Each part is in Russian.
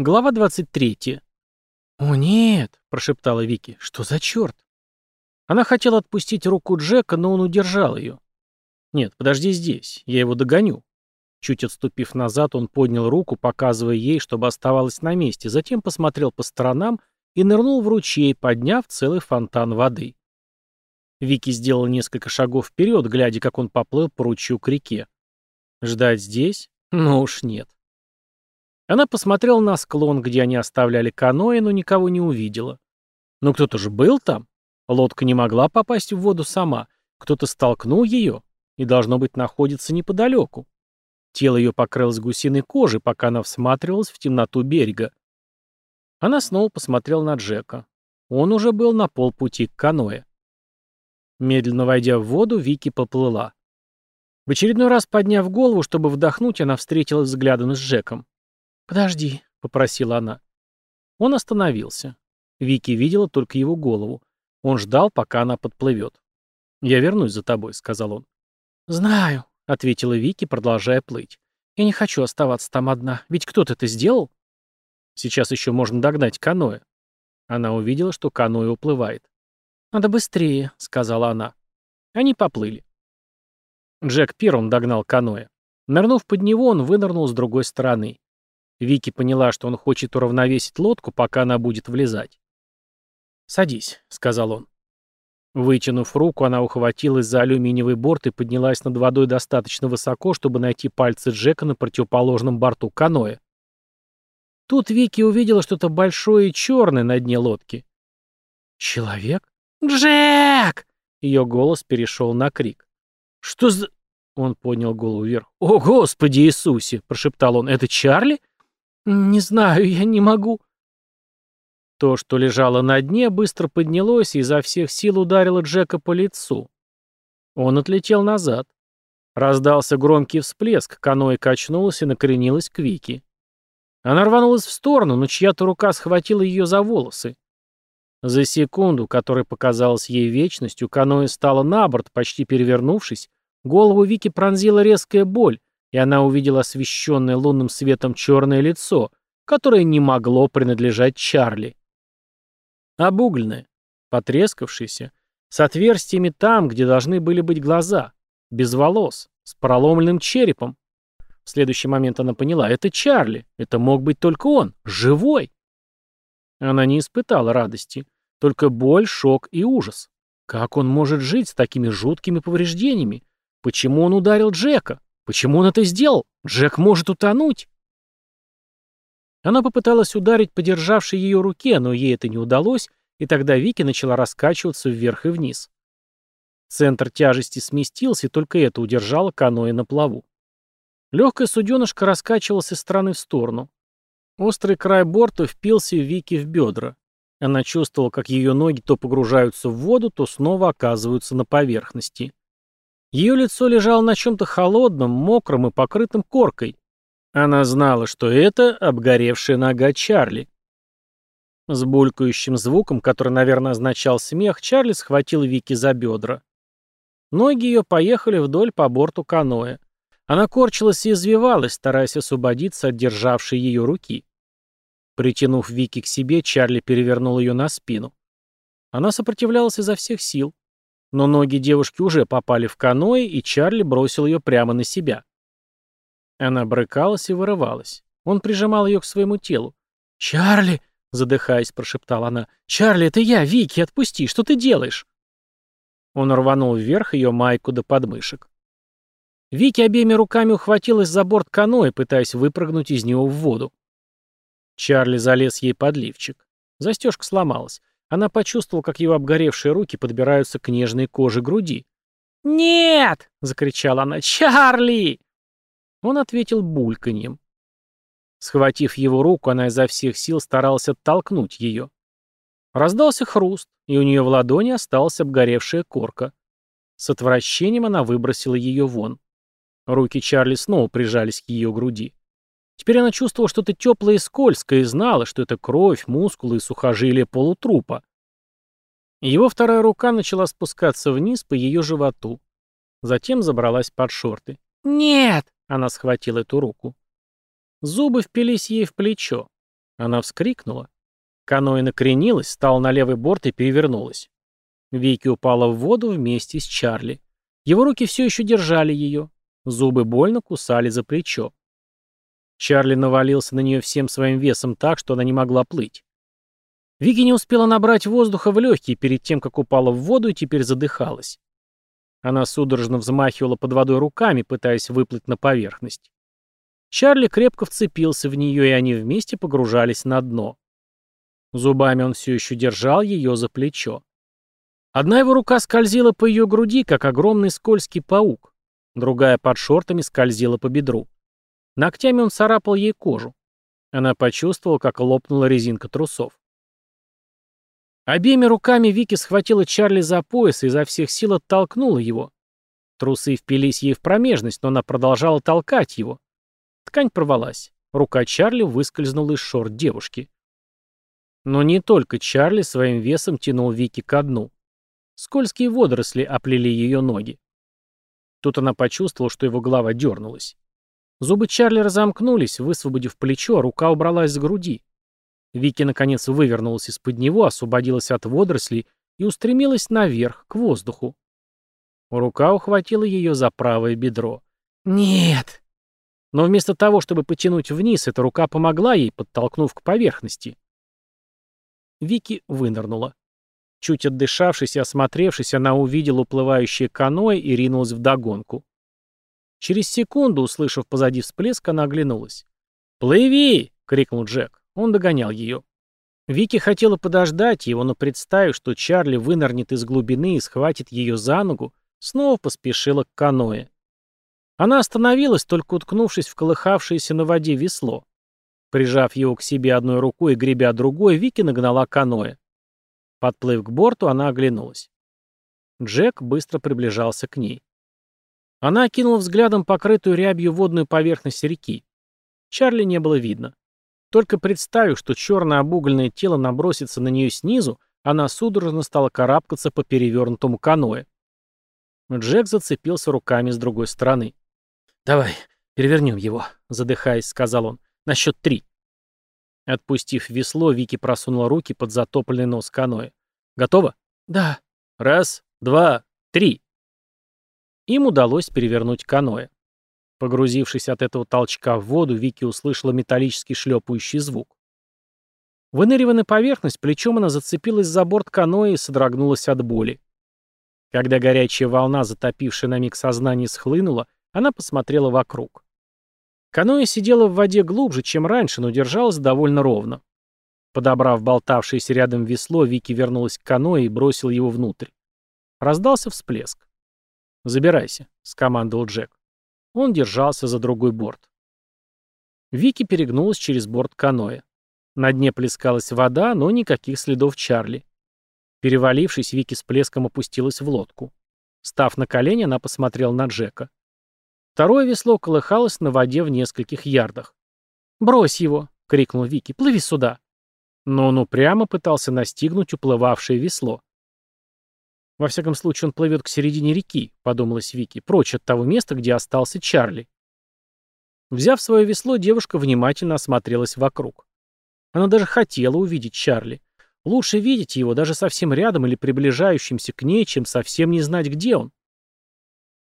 Глава 23. «О, нет!» — прошептала Вики. «Что за черт?» Она хотела отпустить руку Джека, но он удержал ее. «Нет, подожди здесь, я его догоню». Чуть отступив назад, он поднял руку, показывая ей, чтобы оставалась на месте, затем посмотрел по сторонам и нырнул в ручей, подняв целый фонтан воды. Вики сделал несколько шагов вперед, глядя, как он поплыл по ручью к реке. Ждать здесь? Ну уж нет. Она посмотрела на склон, где они оставляли каноэ, но никого не увидела. Но кто-то же был там. Лодка не могла попасть в воду сама. Кто-то столкнул ее и, должно быть, находится неподалеку. Тело ее покрылось гусиной кожей, пока она всматривалась в темноту берега. Она снова посмотрела на Джека. Он уже был на полпути к каноэ. Медленно войдя в воду, Вики поплыла. В очередной раз подняв голову, чтобы вдохнуть, она встретилась взглядом с Джеком. «Подожди», — попросила она. Он остановился. Вики видела только его голову. Он ждал, пока она подплывет. «Я вернусь за тобой», — сказал он. «Знаю», — ответила Вики, продолжая плыть. «Я не хочу оставаться там одна. Ведь кто-то это сделал?» «Сейчас еще можно догнать каноэ». Она увидела, что каноэ уплывает. «Надо быстрее», — сказала она. Они поплыли. Джек первым догнал каноэ. Нырнув под него, он вынырнул с другой стороны. Вики поняла, что он хочет уравновесить лодку, пока она будет влезать. «Садись», — сказал он. Вытянув руку, она ухватилась за алюминиевый борт и поднялась над водой достаточно высоко, чтобы найти пальцы Джека на противоположном борту каноэ. Тут Вики увидела что-то большое и черное на дне лодки. «Человек? Джек!» Ее голос перешел на крик. «Что за...» Он поднял голову вверх. «О, Господи Иисусе!» — прошептал он. «Это Чарли?» «Не знаю, я не могу». То, что лежало на дне, быстро поднялось и изо всех сил ударило Джека по лицу. Он отлетел назад. Раздался громкий всплеск, каноэ качнулось и накренилось к Вике. Она рванулась в сторону, но чья-то рука схватила ее за волосы. За секунду, которая показалась ей вечностью, каноэ стало на борт, почти перевернувшись, голову Вики пронзила резкая боль, и она увидела освещенное лунным светом черное лицо, которое не могло принадлежать Чарли. Обугленное, потрескавшееся, с отверстиями там, где должны были быть глаза, без волос, с проломленным черепом. В следующий момент она поняла, это Чарли, это мог быть только он, живой. Она не испытала радости, только боль, шок и ужас. Как он может жить с такими жуткими повреждениями? Почему он ударил Джека? Почему он это сделал? Джек может утонуть. Она попыталась ударить по державшей ее руке, но ей это не удалось, и тогда Вики начала раскачиваться вверх и вниз. Центр тяжести сместился, и только это удержало каноэ на плаву. Легкая суденышка раскачивалась из стороны в сторону. Острый край борта впился в Вики в бедра. Она чувствовала, как ее ноги то погружаются в воду, то снова оказываются на поверхности. Ее лицо лежало на чем-то холодном, мокром и покрытом коркой. Она знала, что это обгоревшая нога Чарли. С булькающим звуком, который, наверное, означал смех, Чарли схватил Вики за бедра. Ноги ее поехали вдоль по борту каноэ. Она корчилась и извивалась, стараясь освободиться от державшей ее руки. Притянув Вики к себе, Чарли перевернул ее на спину. Она сопротивлялась изо всех сил. Но ноги девушки уже попали в каноэ, и Чарли бросил ее прямо на себя. Она брыкалась и вырывалась. Он прижимал ее к своему телу. «Чарли!» — задыхаясь, прошептала она. «Чарли, это я, Вики, отпусти, что ты делаешь?» Он рванул вверх ее майку до подмышек. Вики обеими руками ухватилась за борт каноэ, пытаясь выпрыгнуть из него в воду. Чарли залез ей под лифчик. Застежка сломалась. Она почувствовала, как его обгоревшие руки подбираются к нежной коже груди. «Нет!» — закричала она. «Чарли!» Он ответил бульканьем. Схватив его руку, она изо всех сил старалась оттолкнуть ее. Раздался хруст, и у нее в ладони осталась обгоревшая корка. С отвращением она выбросила ее вон. Руки Чарли снова прижались к ее груди. Теперь она чувствовала что-то теплое и скользкое и знала, что это кровь, мускулы и сухожилия полутрупа. Его вторая рука начала спускаться вниз по ее животу. Затем забралась под шорты. «Нет!» — она схватила эту руку. Зубы впились ей в плечо. Она вскрикнула. Каноэ накренилась, стала на левый борт и перевернулась. Вики упала в воду вместе с Чарли. Его руки все еще держали ее. Зубы больно кусали за плечо. Чарли навалился на нее всем своим весом так, что она не могла плыть. Вики не успела набрать воздуха в легкие перед тем, как упала в воду и теперь задыхалась. Она судорожно взмахивала под водой руками, пытаясь выплыть на поверхность. Чарли крепко вцепился в нее, и они вместе погружались на дно. Зубами он все еще держал ее за плечо. Одна его рука скользила по ее груди, как огромный скользкий паук. Другая под шортами скользила по бедру. Ногтями он царапал ей кожу. Она почувствовала, как лопнула резинка трусов. Обеими руками Вики схватила Чарли за пояс и изо всех сил оттолкнула его. Трусы впились ей в промежность, но она продолжала толкать его. Ткань порвалась. Рука Чарли выскользнула из шорт девушки. Но не только Чарли своим весом тянул Вики ко дну. Скользкие водоросли оплели ее ноги. Тут она почувствовала, что его голова дернулась. Зубы Чарли разомкнулись, высвободив плечо, а рука убралась с груди. Вики, наконец, вывернулась из-под него, освободилась от водорослей и устремилась наверх, к воздуху. Рука ухватила ее за правое бедро. «Нет!» Но вместо того, чтобы потянуть вниз, эта рука помогла ей, подтолкнув к поверхности. Вики вынырнула. Чуть отдышавшись и осмотревшись, она увидела уплывающее каноэ и ринулась вдогонку. Через секунду, услышав позади всплеск, она оглянулась. «Плыви!» — крикнул Джек. Он догонял ее. Вики хотела подождать его, но представив, что Чарли вынырнет из глубины и схватит ее за ногу, снова поспешила к каноэ. Она остановилась, только уткнувшись в колыхавшееся на воде весло. Прижав его к себе одной рукой и гребя другой, Вики нагнала каноэ. Подплыв к борту, она оглянулась. Джек быстро приближался к ней. Она окинула взглядом покрытую рябью водную поверхность реки. Чарли не было видно. Только представив, что черное обугленное тело набросится на нее снизу, она судорожно стала карабкаться по перевернутому каноэ. Джек зацепился руками с другой стороны. «Давай, перевернем его», — задыхаясь, сказал он. «На счет три». Отпустив весло, Вики просунула руки под затопленный нос каноэ. «Готово?» «Да». «Раз, два, три». Им удалось перевернуть каноэ. Погрузившись от этого толчка в воду, Вики услышала металлический шлепающий звук. Выныривая на поверхность, плечом она зацепилась за борт каноэ и содрогнулась от боли. Когда горячая волна, затопившая на миг сознание, схлынула, она посмотрела вокруг. Каноэ сидела в воде глубже, чем раньше, но держалась довольно ровно. Подобрав болтавшееся рядом весло, Вики вернулась к каноэ и бросила его внутрь. Раздался всплеск. «Забирайся», — скомандовал Джек. Он держался за другой борт. Вики перегнулась через борт каноэ. На дне плескалась вода, но никаких следов Чарли. Перевалившись, Вики с плеском опустилась в лодку. Став на колени, она посмотрела на Джека. Второе весло колыхалось на воде в нескольких ярдах. «Брось его!» — крикнул Вики. «Плыви сюда!» Но он упрямо пытался настигнуть уплывавшее весло. Во всяком случае, он плывет к середине реки, подумалась Вики, прочь от того места, где остался Чарли. Взяв свое весло, девушка внимательно осмотрелась вокруг. Она даже хотела увидеть Чарли. Лучше видеть его даже совсем рядом или приближающимся к ней, чем совсем не знать, где он.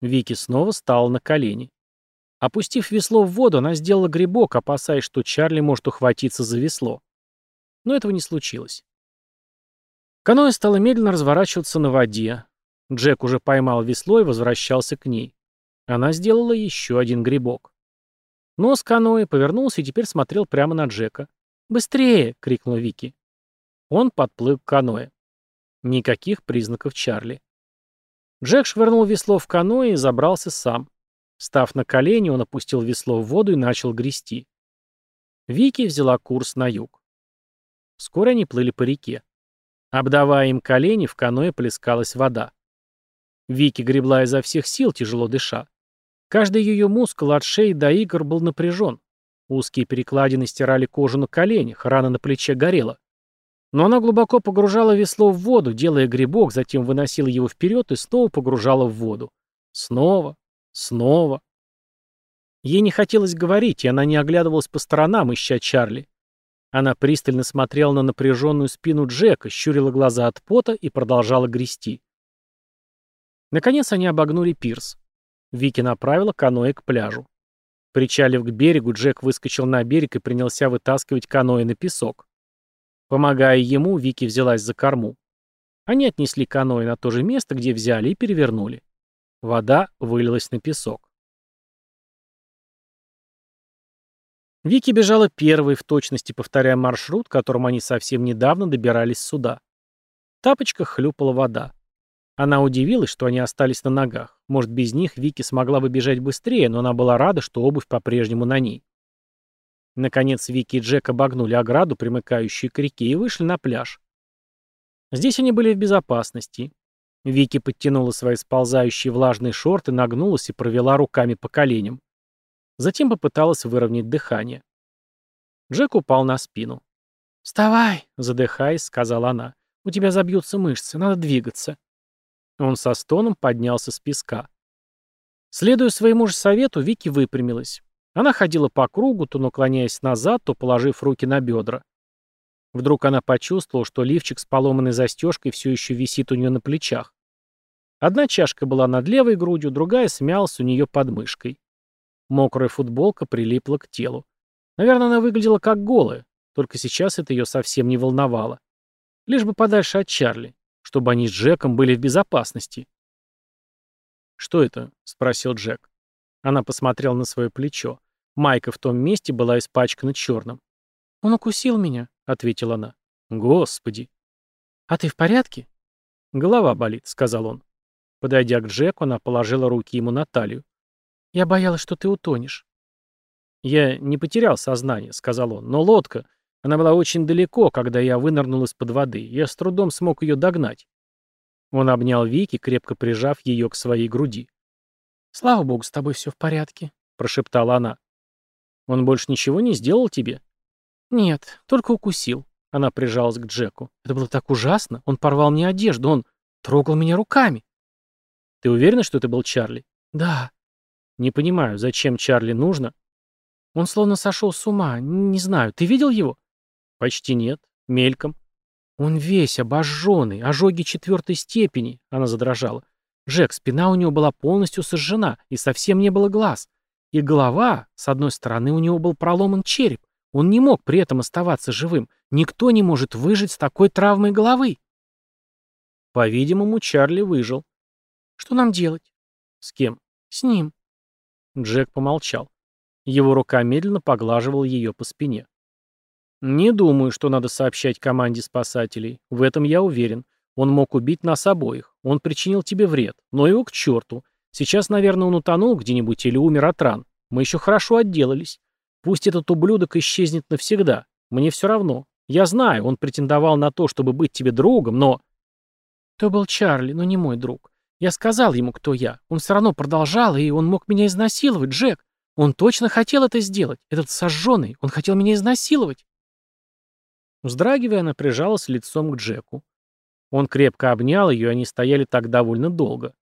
Вики снова стала на колени. Опустив весло в воду, она сделала грибок, опасаясь, что Чарли может ухватиться за весло. Но этого не случилось. Каноэ стало медленно разворачиваться на воде. Джек уже поймал весло и возвращался к ней. Она сделала еще один грибок. Нос каноэ повернулся и теперь смотрел прямо на Джека. «Быстрее!» — крикнула Вики. Он подплыл к каноэ. Никаких признаков Чарли. Джек швырнул весло в каноэ и забрался сам. Став на колени, он опустил весло в воду и начал грести. Вики взяла курс на юг. Вскоре они плыли по реке. Обдавая им колени, в каноэ плескалась вода. Вики гребла изо всех сил, тяжело дыша. Каждый ее мускул от шеи до игр был напряжен. Узкие перекладины стирали кожу на коленях, рана на плече горела. Но она глубоко погружала весло в воду, делая грибок, затем выносила его вперед и снова погружала в воду. Снова, снова. Ей не хотелось говорить, и она не оглядывалась по сторонам, ища Чарли. Она пристально смотрела на напряженную спину Джека, щурила глаза от пота и продолжала грести. Наконец они обогнули пирс. Вики направила каноэ к пляжу. Причалив к берегу, Джек выскочил на берег и принялся вытаскивать каноэ на песок. Помогая ему, Вики взялась за корму. Они отнесли каноэ на то же место, где взяли, и перевернули. Вода вылилась на песок. Вики бежала первой, в точности повторяя маршрут, которым они совсем недавно добирались сюда. В тапочках хлюпала вода. Она удивилась, что они остались на ногах. Может, без них Вики смогла бы бежать быстрее, но она была рада, что обувь по-прежнему на ней. Наконец Вики и Джек обогнули ограду, примыкающую к реке, и вышли на пляж. Здесь они были в безопасности. Вики подтянула свои сползающие влажные шорты, нагнулась и провела руками по коленям. Затем попыталась выровнять дыхание. Джек упал на спину. «Вставай!» — задыхаясь, сказала она. «У тебя забьются мышцы, надо двигаться». Он со стоном поднялся с песка. Следуя своему же совету, Вики выпрямилась. Она ходила по кругу, то наклоняясь назад, то положив руки на бедра. Вдруг она почувствовала, что лифчик с поломанной застежкой все еще висит у нее на плечах. Одна чашка была над левой грудью, другая смялась у нее под мышкой. Мокрая футболка прилипла к телу. Наверное, она выглядела как голая, только сейчас это ее совсем не волновало. Лишь бы подальше от Чарли, чтобы они с Джеком были в безопасности. «Что это?» — спросил Джек. Она посмотрела на свое плечо. Майка в том месте была испачкана черным. «Он укусил меня», — ответила она. «Господи!» «А ты в порядке?» «Голова болит», — сказал он. Подойдя к Джеку, она положила руки ему на талию. Я боялась, что ты утонешь. Я не потерял сознание, сказал он, но лодка, она была очень далеко, когда я вынырнул из-под воды. Я с трудом смог ее догнать. Он обнял Вики, крепко прижав ее к своей груди. «Слава богу, с тобой все в порядке», — прошептала она. «Он больше ничего не сделал тебе?» «Нет, только укусил». Она прижалась к Джеку. «Это было так ужасно. Он порвал мне одежду. Он трогал меня руками». «Ты уверена, что это был Чарли?» «Да». Не понимаю, зачем Чарли нужно? Он словно сошел с ума. Не знаю, ты видел его? Почти нет. Мельком. Он весь обожженный, ожоги четвертой степени. Она задрожала. Джек, спина у него была полностью сожжена, и совсем не было глаз. И голова, с одной стороны, у него был проломан череп. Он не мог при этом оставаться живым. Никто не может выжить с такой травмой головы. По-видимому, Чарли выжил. Что нам делать? С кем? С ним. Джек помолчал. Его рука медленно поглаживала ее по спине. «Не думаю, что надо сообщать команде спасателей. В этом я уверен. Он мог убить нас обоих. Он причинил тебе вред. Но его к черту. Сейчас, наверное, он утонул где-нибудь или умер от ран. Мы еще хорошо отделались. Пусть этот ублюдок исчезнет навсегда. Мне все равно. Я знаю, он претендовал на то, чтобы быть тебе другом, но...» «То был Чарли, но не мой друг. Я сказал ему, кто я. Он все равно продолжал, и он мог меня изнасиловать, Джек. Он точно хотел это сделать. Этот сожженный, он хотел меня изнасиловать. Вздрагивая, она прижалась лицом к Джеку. Он крепко обнял ее, и они стояли так довольно долго.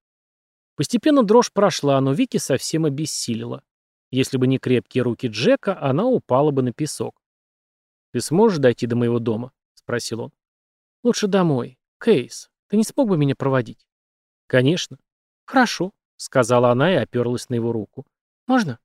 Постепенно дрожь прошла, но Вики совсем обессилила. Если бы не крепкие руки Джека, она упала бы на песок. «Ты сможешь дойти до моего дома?» — спросил он. «Лучше домой. Кейс, ты не смог бы меня проводить?» «Конечно». «Хорошо», — сказала она и оперлась на его руку. «Можно?»